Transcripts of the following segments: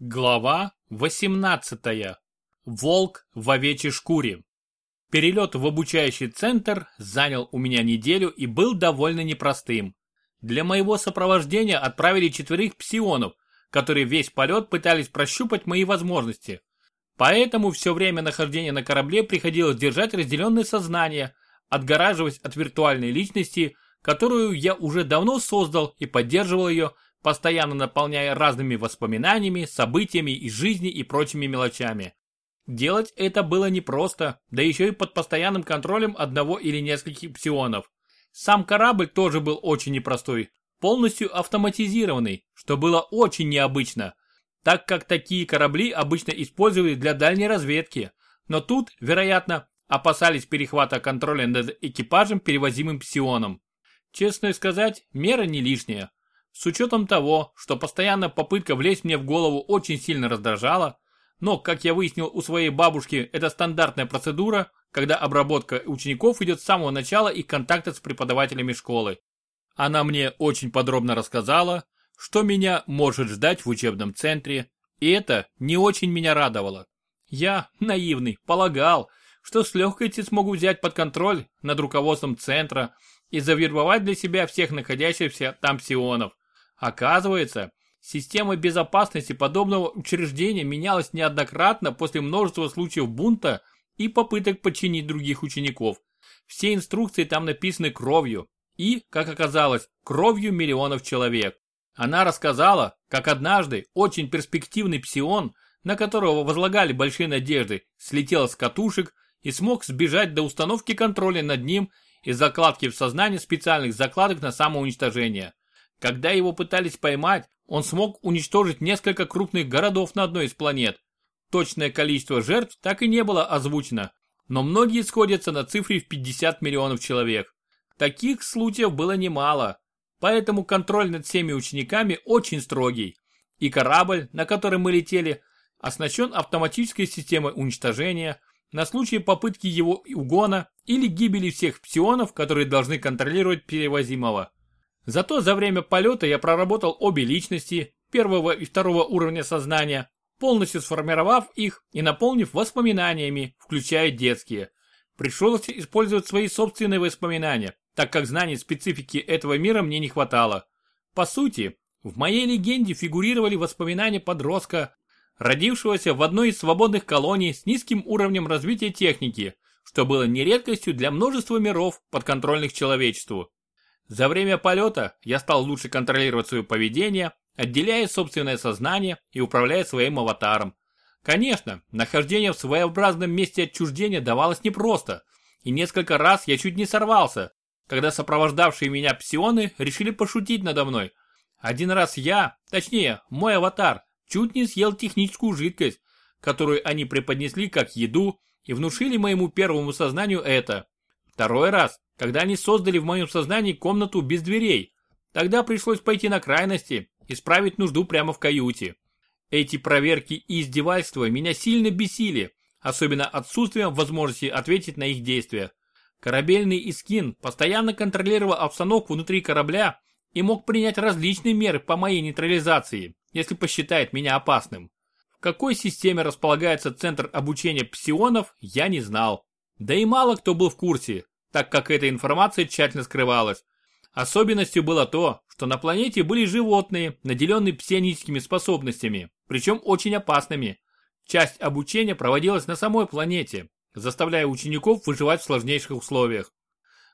Глава 18. Волк в овечьей шкуре. Перелет в обучающий центр занял у меня неделю и был довольно непростым. Для моего сопровождения отправили четверых псионов, которые весь полет пытались прощупать мои возможности. Поэтому все время нахождения на корабле приходилось держать разделенное сознание, отгораживаясь от виртуальной личности, которую я уже давно создал и поддерживал ее, постоянно наполняя разными воспоминаниями, событиями из жизни и прочими мелочами. Делать это было непросто, да еще и под постоянным контролем одного или нескольких псионов. Сам корабль тоже был очень непростой, полностью автоматизированный, что было очень необычно, так как такие корабли обычно использовали для дальней разведки, но тут, вероятно, опасались перехвата контроля над экипажем, перевозимым псионом. Честно сказать, мера не лишняя. С учетом того, что постоянно попытка влезть мне в голову очень сильно раздражала, но, как я выяснил у своей бабушки, это стандартная процедура, когда обработка учеников идет с самого начала их контакта с преподавателями школы. Она мне очень подробно рассказала, что меня может ждать в учебном центре, и это не очень меня радовало. Я, наивный, полагал, что с легкостью смогу взять под контроль над руководством центра и завербовать для себя всех находящихся там псионов. Оказывается, система безопасности подобного учреждения менялась неоднократно после множества случаев бунта и попыток подчинить других учеников. Все инструкции там написаны кровью и, как оказалось, кровью миллионов человек. Она рассказала, как однажды очень перспективный псион, на которого возлагали большие надежды, слетел с катушек и смог сбежать до установки контроля над ним и закладки в сознание специальных закладок на самоуничтожение. Когда его пытались поймать, он смог уничтожить несколько крупных городов на одной из планет. Точное количество жертв так и не было озвучено, но многие сходятся на цифре в 50 миллионов человек. Таких случаев было немало, поэтому контроль над всеми учениками очень строгий. И корабль, на котором мы летели, оснащен автоматической системой уничтожения на случай попытки его угона или гибели всех псионов, которые должны контролировать перевозимого. Зато за время полета я проработал обе личности, первого и второго уровня сознания, полностью сформировав их и наполнив воспоминаниями, включая детские. Пришлось использовать свои собственные воспоминания, так как знаний специфики этого мира мне не хватало. По сути, в моей легенде фигурировали воспоминания подростка, родившегося в одной из свободных колоний с низким уровнем развития техники, что было не редкостью для множества миров, подконтрольных человечеству. За время полета я стал лучше контролировать свое поведение, отделяя собственное сознание и управляя своим аватаром. Конечно, нахождение в своеобразном месте отчуждения давалось непросто, и несколько раз я чуть не сорвался, когда сопровождавшие меня псионы решили пошутить надо мной. Один раз я, точнее, мой аватар, чуть не съел техническую жидкость, которую они преподнесли как еду и внушили моему первому сознанию это. Второй раз когда они создали в моем сознании комнату без дверей. Тогда пришлось пойти на крайности, исправить нужду прямо в каюте. Эти проверки и издевательства меня сильно бесили, особенно отсутствием возможности ответить на их действия. Корабельный Искин постоянно контролировал обстановку внутри корабля и мог принять различные меры по моей нейтрализации, если посчитает меня опасным. В какой системе располагается центр обучения псионов, я не знал. Да и мало кто был в курсе, так как эта информация тщательно скрывалась. Особенностью было то, что на планете были животные, наделенные псионическими способностями, причем очень опасными. Часть обучения проводилась на самой планете, заставляя учеников выживать в сложнейших условиях.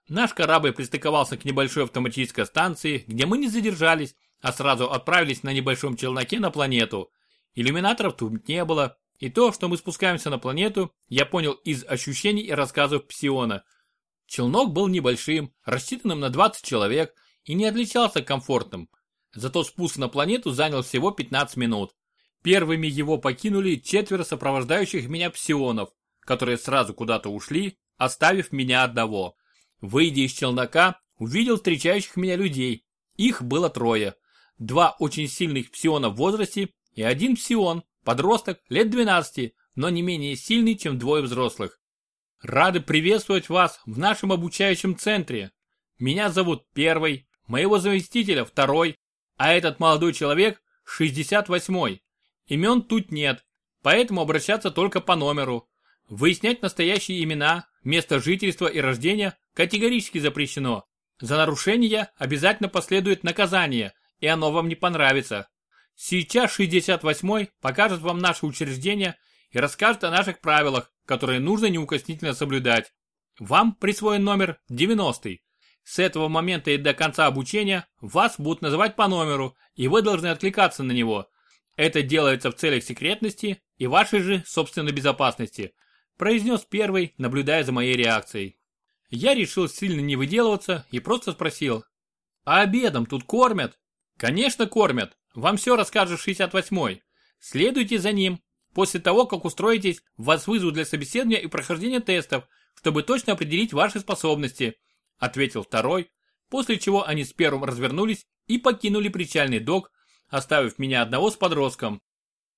Наш корабль пристыковался к небольшой автоматической станции, где мы не задержались, а сразу отправились на небольшом челноке на планету. Иллюминаторов тут не было, и то, что мы спускаемся на планету, я понял из ощущений и рассказов Псиона. Челнок был небольшим, рассчитанным на 20 человек и не отличался комфортным. Зато спуск на планету занял всего 15 минут. Первыми его покинули четверо сопровождающих меня псионов, которые сразу куда-то ушли, оставив меня одного. Выйдя из челнока, увидел встречающих меня людей. Их было трое. Два очень сильных псиона в возрасте и один псион, подросток, лет 12, но не менее сильный, чем двое взрослых. Рады приветствовать вас в нашем обучающем центре. Меня зовут Первый, моего заместителя Второй, а этот молодой человек 68-й. Имен тут нет, поэтому обращаться только по номеру. Выяснять настоящие имена, место жительства и рождения категорически запрещено. За нарушение обязательно последует наказание, и оно вам не понравится. Сейчас 68-й покажет вам наше учреждение и расскажет о наших правилах, которые нужно неукоснительно соблюдать. Вам присвоен номер 90. С этого момента и до конца обучения вас будут называть по номеру, и вы должны откликаться на него. Это делается в целях секретности и вашей же собственной безопасности, произнес первый, наблюдая за моей реакцией. Я решил сильно не выделываться и просто спросил. А обедом тут кормят? Конечно кормят. Вам все расскажет 68-й. Следуйте за ним. После того, как устроитесь, вас вызовут для собеседования и прохождения тестов, чтобы точно определить ваши способности, ответил второй, после чего они с первым развернулись и покинули причальный док, оставив меня одного с подростком.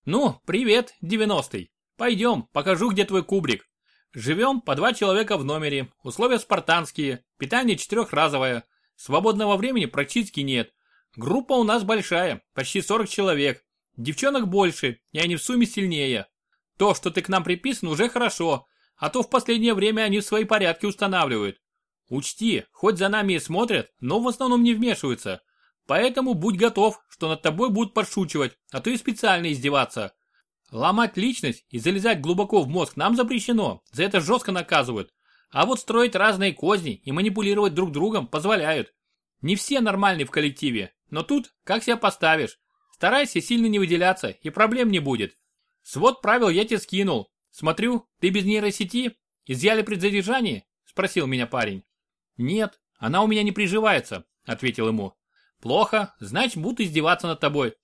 Ну, привет, 90-й. Пойдем, покажу, где твой кубрик. Живем по два человека в номере, условия спартанские, питание четырехразовое, свободного времени практически нет. Группа у нас большая, почти 40 человек. Девчонок больше, и они в сумме сильнее. То, что ты к нам приписан, уже хорошо, а то в последнее время они свои порядки устанавливают. Учти, хоть за нами и смотрят, но в основном не вмешиваются. Поэтому будь готов, что над тобой будут подшучивать, а то и специально издеваться. Ломать личность и залезать глубоко в мозг нам запрещено, за это жестко наказывают. А вот строить разные козни и манипулировать друг другом позволяют. Не все нормальные в коллективе, но тут как себя поставишь. Старайся сильно не выделяться, и проблем не будет. Свод правил я тебе скинул. Смотрю, ты без нейросети? Изъяли при задержании? Спросил меня парень. Нет, она у меня не приживается, ответил ему. Плохо, значит будут издеваться над тобой.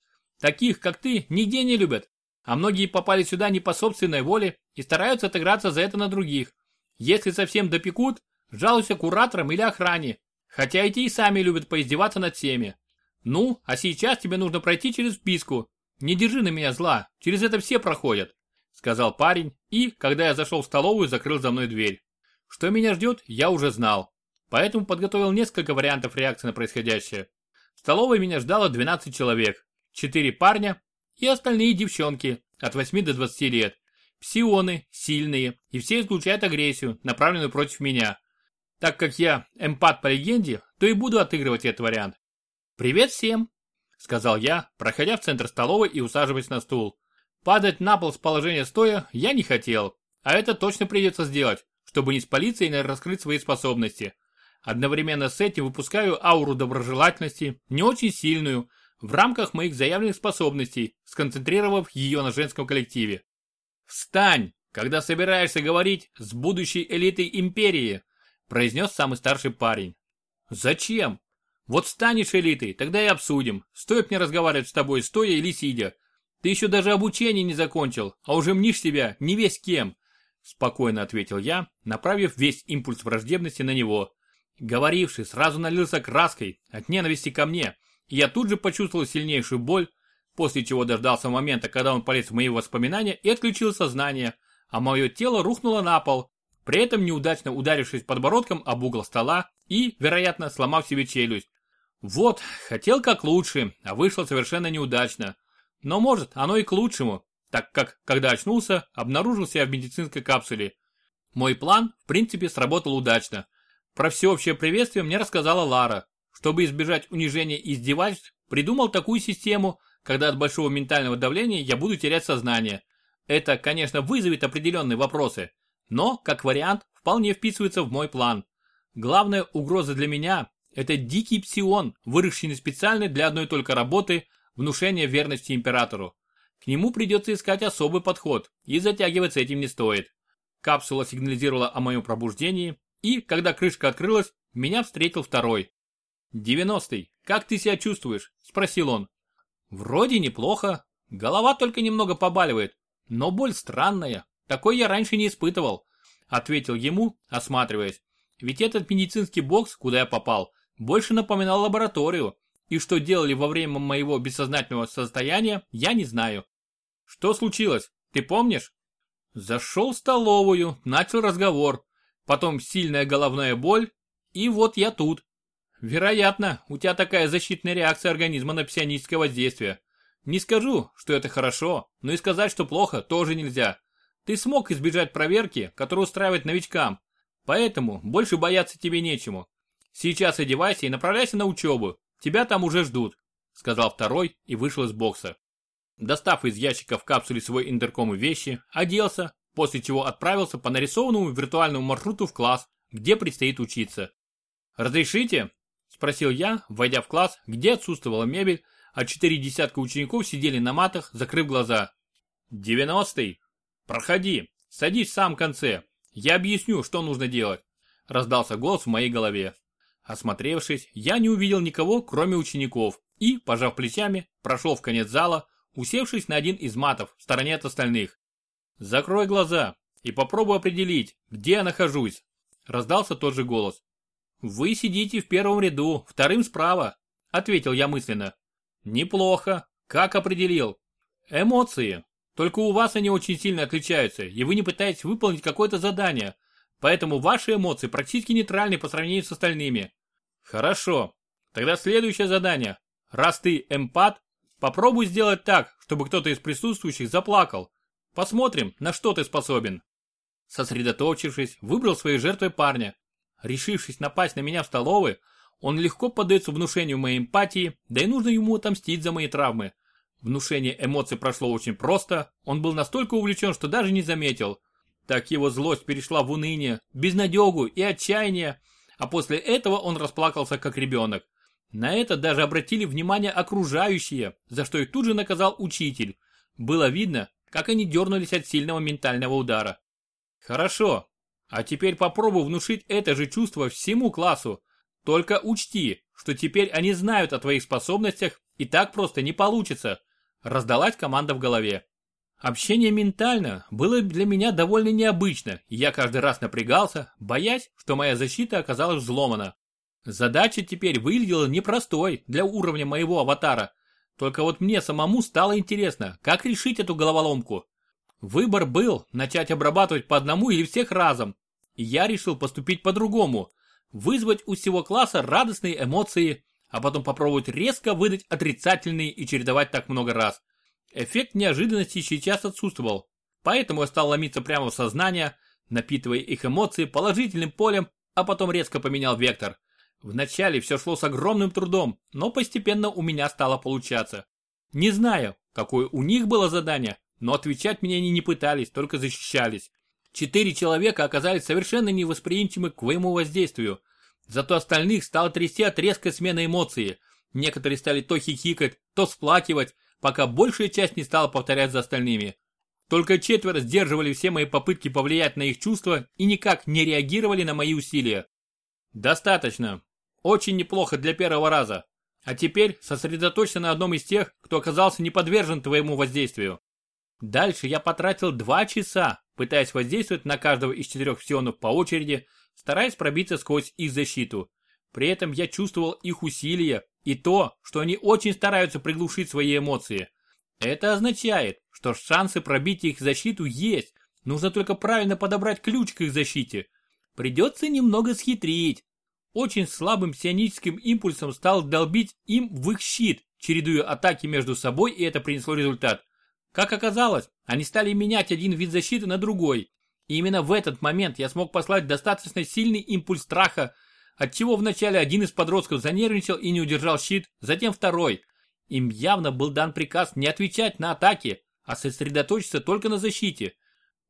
Таких, как ты, нигде не любят. А многие попали сюда не по собственной воле и стараются отыграться за это на других. Если совсем допекут, жалуйся кураторам или охране. Хотя эти и сами любят поиздеваться над всеми. Ну, а сейчас тебе нужно пройти через вписку. Не держи на меня зла, через это все проходят. Сказал парень и, когда я зашел в столовую, закрыл за мной дверь. Что меня ждет, я уже знал. Поэтому подготовил несколько вариантов реакции на происходящее. В столовой меня ждало 12 человек. 4 парня и остальные девчонки от 8 до 20 лет. Псионы, сильные, и все излучают агрессию, направленную против меня. Так как я эмпат по легенде, то и буду отыгрывать этот вариант. «Привет всем!» – сказал я, проходя в центр столовой и усаживаясь на стул. Падать на пол с положения стоя я не хотел, а это точно придется сделать, чтобы не спалиться и не раскрыть свои способности. Одновременно с этим выпускаю ауру доброжелательности, не очень сильную, в рамках моих заявленных способностей, сконцентрировав ее на женском коллективе. «Встань, когда собираешься говорить с будущей элитой империи», произнес самый старший парень. «Зачем? Вот станешь элитой, тогда и обсудим, стоит мне разговаривать с тобой стоя или сидя. Ты еще даже обучение не закончил, а уже мнишь себя не весь кем», спокойно ответил я, направив весь импульс враждебности на него. Говоривший сразу налился краской от ненависти ко мне, и я тут же почувствовал сильнейшую боль, после чего дождался момента, когда он полез в мои воспоминания и отключил сознание, а мое тело рухнуло на пол, при этом неудачно ударившись подбородком об угол стола и, вероятно, сломав себе челюсть. Вот, хотел как лучше, а вышло совершенно неудачно. Но может, оно и к лучшему, так как, когда очнулся, обнаружил себя в медицинской капсуле. Мой план, в принципе, сработал удачно. Про всеобщее приветствие мне рассказала Лара. Чтобы избежать унижения и издевательств, придумал такую систему, когда от большого ментального давления я буду терять сознание. Это, конечно, вызовет определенные вопросы, но, как вариант, вполне вписывается в мой план. Главная угроза для меня – это дикий псион, выращенный специально для одной только работы – внушения верности императору. К нему придется искать особый подход, и затягиваться этим не стоит. Капсула сигнализировала о моем пробуждении, и, когда крышка открылась, меня встретил второй. «Девяностый, как ты себя чувствуешь?» – спросил он. «Вроде неплохо. Голова только немного побаливает, но боль странная. Такой я раньше не испытывал», – ответил ему, осматриваясь. «Ведь этот медицинский бокс, куда я попал, больше напоминал лабораторию, и что делали во время моего бессознательного состояния, я не знаю. Что случилось, ты помнишь?» Зашел в столовую, начал разговор, потом сильная головная боль, и вот я тут. Вероятно, у тебя такая защитная реакция организма на псионическое воздействие. Не скажу, что это хорошо, но и сказать, что плохо, тоже нельзя. Ты смог избежать проверки, которую устраивает новичкам, поэтому больше бояться тебе нечему. Сейчас одевайся и направляйся на учебу, тебя там уже ждут», сказал второй и вышел из бокса. Достав из ящика в капсуле свой интерком и вещи, оделся, после чего отправился по нарисованному виртуальному маршруту в класс, где предстоит учиться. «Разрешите?» – спросил я, войдя в класс, где отсутствовала мебель, а четыре десятка учеников сидели на матах, закрыв глаза. «Девяностый? Проходи, садись в самом конце, я объясню, что нужно делать», – раздался голос в моей голове. Осмотревшись, я не увидел никого, кроме учеников, и, пожав плечами, прошел в конец зала, усевшись на один из матов в стороне от остальных. «Закрой глаза и попробуй определить, где я нахожусь», – раздался тот же голос. «Вы сидите в первом ряду, вторым справа», – ответил я мысленно. Неплохо. Как определил? Эмоции. Только у вас они очень сильно отличаются, и вы не пытаетесь выполнить какое-то задание. Поэтому ваши эмоции практически нейтральны по сравнению с остальными. Хорошо. Тогда следующее задание. Раз ты эмпат, попробуй сделать так, чтобы кто-то из присутствующих заплакал. Посмотрим, на что ты способен. Сосредоточившись, выбрал своей жертвой парня. Решившись напасть на меня в столовой, он легко поддается внушению моей эмпатии, да и нужно ему отомстить за мои травмы. Внушение эмоций прошло очень просто, он был настолько увлечен, что даже не заметил. Так его злость перешла в уныние, безнадегу и отчаяние, а после этого он расплакался как ребенок. На это даже обратили внимание окружающие, за что их тут же наказал учитель. Было видно, как они дернулись от сильного ментального удара. Хорошо, а теперь попробуй внушить это же чувство всему классу, только учти, что теперь они знают о твоих способностях и так просто не получится. Раздалась команда в голове. Общение ментально было для меня довольно необычно, и я каждый раз напрягался, боясь, что моя защита оказалась взломана. Задача теперь выглядела непростой для уровня моего аватара. Только вот мне самому стало интересно, как решить эту головоломку. Выбор был начать обрабатывать по одному или всех разом. И я решил поступить по-другому вызвать у всего класса радостные эмоции, а потом попробовать резко выдать отрицательные и чередовать так много раз. Эффект неожиданности сейчас отсутствовал, поэтому я стал ломиться прямо в сознание, напитывая их эмоции положительным полем, а потом резко поменял вектор. Вначале все шло с огромным трудом, но постепенно у меня стало получаться. Не знаю, какое у них было задание, но отвечать мне они не пытались, только защищались. Четыре человека оказались совершенно невосприимчивы к моему воздействию. Зато остальных стало трясти от резкой смены эмоций. Некоторые стали то хихикать, то сплакивать, пока большая часть не стала повторять за остальными. Только четверо сдерживали все мои попытки повлиять на их чувства и никак не реагировали на мои усилия. Достаточно. Очень неплохо для первого раза. А теперь сосредоточься на одном из тех, кто оказался не подвержен твоему воздействию. Дальше я потратил два часа, пытаясь воздействовать на каждого из четырех псионов по очереди, стараясь пробиться сквозь их защиту. При этом я чувствовал их усилия и то, что они очень стараются приглушить свои эмоции. Это означает, что шансы пробить их защиту есть, нужно только правильно подобрать ключ к их защите. Придется немного схитрить. Очень слабым псионическим импульсом стал долбить им в их щит, чередуя атаки между собой, и это принесло результат. Как оказалось, они стали менять один вид защиты на другой. И именно в этот момент я смог послать достаточно сильный импульс страха, отчего вначале один из подростков занервничал и не удержал щит, затем второй. Им явно был дан приказ не отвечать на атаки, а сосредоточиться только на защите.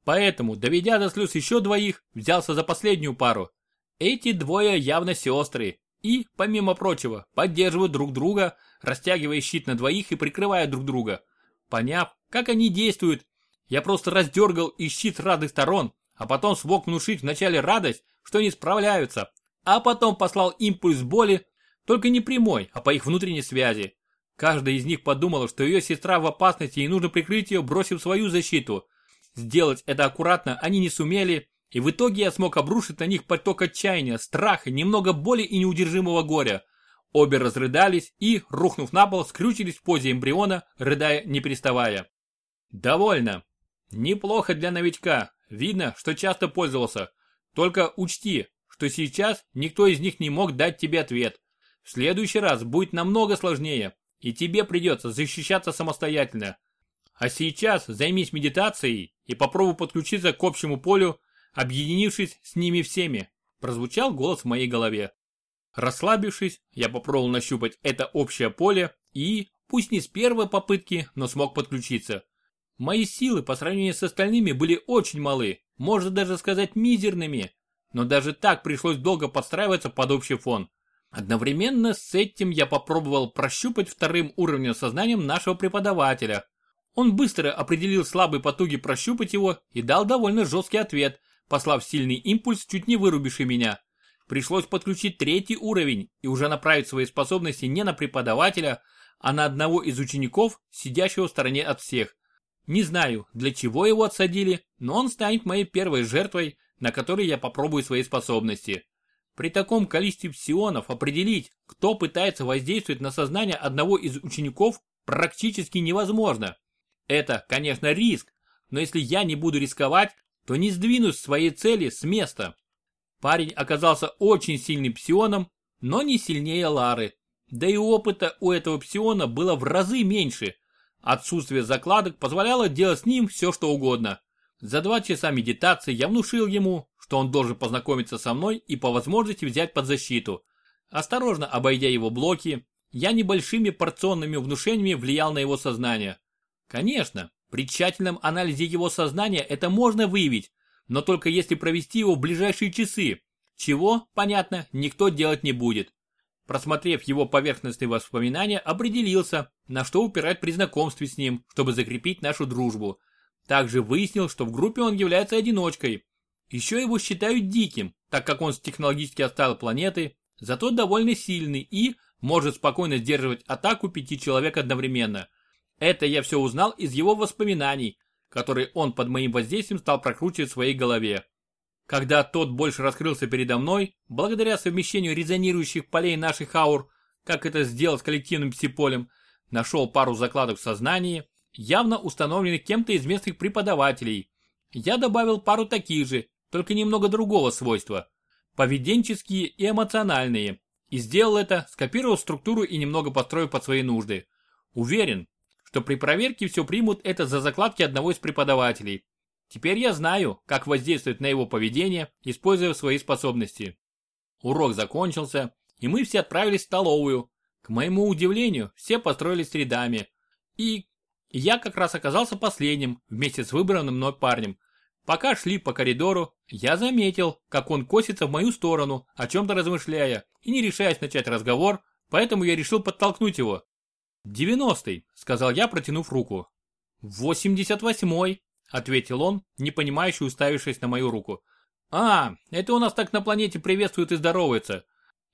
Поэтому, доведя до слез еще двоих, взялся за последнюю пару. Эти двое явно сестры и, помимо прочего, поддерживают друг друга, растягивая щит на двоих и прикрывая друг друга. Поняв, как они действуют, я просто раздергал и щит с разных сторон, а потом смог внушить вначале радость, что они справляются, а потом послал импульс боли, только не прямой, а по их внутренней связи. Каждая из них подумала, что ее сестра в опасности и нужно прикрыть ее, бросив свою защиту. Сделать это аккуратно они не сумели, и в итоге я смог обрушить на них поток отчаяния, страха, немного боли и неудержимого горя. Обе разрыдались и, рухнув на пол, скрючились в позе эмбриона, рыдая не переставая. «Довольно. Неплохо для новичка, видно, что часто пользовался. Только учти, что сейчас никто из них не мог дать тебе ответ. В следующий раз будет намного сложнее, и тебе придется защищаться самостоятельно. А сейчас займись медитацией и попробуй подключиться к общему полю, объединившись с ними всеми. Прозвучал голос в моей голове. Расслабившись, я попробовал нащупать это общее поле и, пусть не с первой попытки, но смог подключиться. Мои силы по сравнению с остальными были очень малы, можно даже сказать мизерными, но даже так пришлось долго подстраиваться под общий фон. Одновременно с этим я попробовал прощупать вторым уровнем сознанием нашего преподавателя. Он быстро определил слабые потуги прощупать его и дал довольно жесткий ответ, послав сильный импульс, чуть не вырубивший меня. Пришлось подключить третий уровень и уже направить свои способности не на преподавателя, а на одного из учеников, сидящего в стороне от всех. Не знаю, для чего его отсадили, но он станет моей первой жертвой, на которой я попробую свои способности. При таком количестве псионов определить, кто пытается воздействовать на сознание одного из учеников, практически невозможно. Это, конечно, риск, но если я не буду рисковать, то не сдвинусь своей цели с места. Парень оказался очень сильным псионом, но не сильнее Лары. Да и опыта у этого псиона было в разы меньше. Отсутствие закладок позволяло делать с ним все что угодно. За два часа медитации я внушил ему, что он должен познакомиться со мной и по возможности взять под защиту. Осторожно обойдя его блоки, я небольшими порционными внушениями влиял на его сознание. Конечно, при тщательном анализе его сознания это можно выявить, но только если провести его в ближайшие часы, чего, понятно, никто делать не будет. Просмотрев его поверхностные воспоминания, определился, на что упирать при знакомстве с ним, чтобы закрепить нашу дружбу. Также выяснил, что в группе он является одиночкой. Еще его считают диким, так как он с технологически оставил планеты, зато довольно сильный и может спокойно сдерживать атаку пяти человек одновременно – это я все узнал из его воспоминаний, которые он под моим воздействием стал прокручивать в своей голове. Когда тот больше раскрылся передо мной, благодаря совмещению резонирующих полей наших аур, как это сделал с коллективным псиполем, нашел пару закладок в сознании, явно установленных кем-то из местных преподавателей. Я добавил пару таких же, только немного другого свойства. Поведенческие и эмоциональные. И сделал это, скопировав структуру и немного построив под свои нужды. Уверен, что при проверке все примут это за закладки одного из преподавателей. Теперь я знаю, как воздействовать на его поведение, используя свои способности. Урок закончился, и мы все отправились в столовую. К моему удивлению, все построились рядами. И я как раз оказался последним, вместе с выбранным мной парнем. Пока шли по коридору, я заметил, как он косится в мою сторону, о чем-то размышляя, и не решаясь начать разговор, поэтому я решил подтолкнуть его. «Девяностый», — сказал я, протянув руку. «Восемьдесят восьмой», — ответил он, непонимающе уставившись на мою руку. «А, это у нас так на планете приветствуют и здороваются.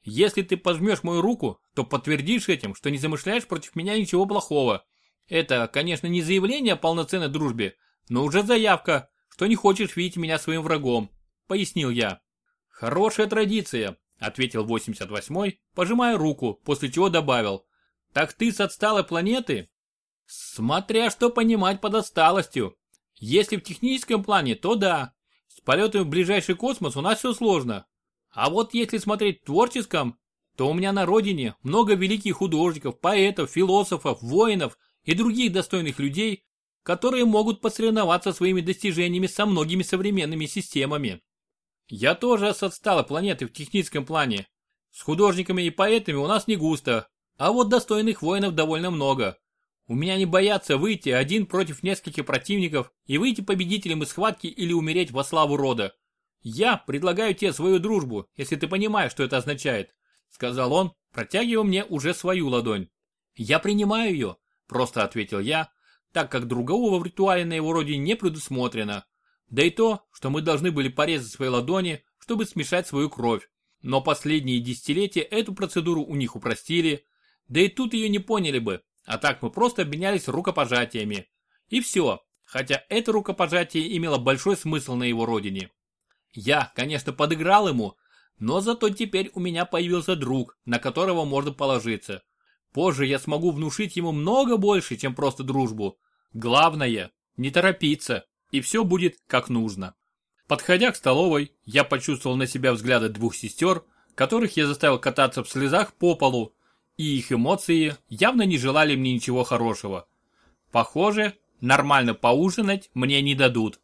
Если ты пожмешь мою руку, то подтвердишь этим, что не замышляешь против меня ничего плохого. Это, конечно, не заявление о полноценной дружбе, но уже заявка, что не хочешь видеть меня своим врагом», — пояснил я. «Хорошая традиция», — ответил 88-й, пожимая руку, после чего добавил. Так ты с отсталой планеты? Смотря что понимать под отсталостью. Если в техническом плане, то да. С полетами в ближайший космос у нас все сложно. А вот если смотреть в творческом, то у меня на родине много великих художников, поэтов, философов, воинов и других достойных людей, которые могут посоревноваться своими достижениями со многими современными системами. Я тоже с отсталой планеты в техническом плане. С художниками и поэтами у нас не густо, а вот достойных воинов довольно много. У меня не боятся выйти один против нескольких противников и выйти победителем из схватки или умереть во славу рода. Я предлагаю тебе свою дружбу, если ты понимаешь, что это означает, сказал он, протягивая мне уже свою ладонь. Я принимаю ее, просто ответил я, так как другого в ритуале на его родине не предусмотрено. Да и то, что мы должны были порезать свои ладони, чтобы смешать свою кровь. Но последние десятилетия эту процедуру у них упростили, да и тут ее не поняли бы, а так мы просто обменялись рукопожатиями. И все, хотя это рукопожатие имело большой смысл на его родине. Я, конечно, подыграл ему, но зато теперь у меня появился друг, на которого можно положиться. Позже я смогу внушить ему много больше, чем просто дружбу. Главное, не торопиться, и все будет как нужно. Подходя к столовой, я почувствовал на себя взгляды двух сестер, которых я заставил кататься в слезах по полу, и их эмоции явно не желали мне ничего хорошего. Похоже, нормально поужинать мне не дадут.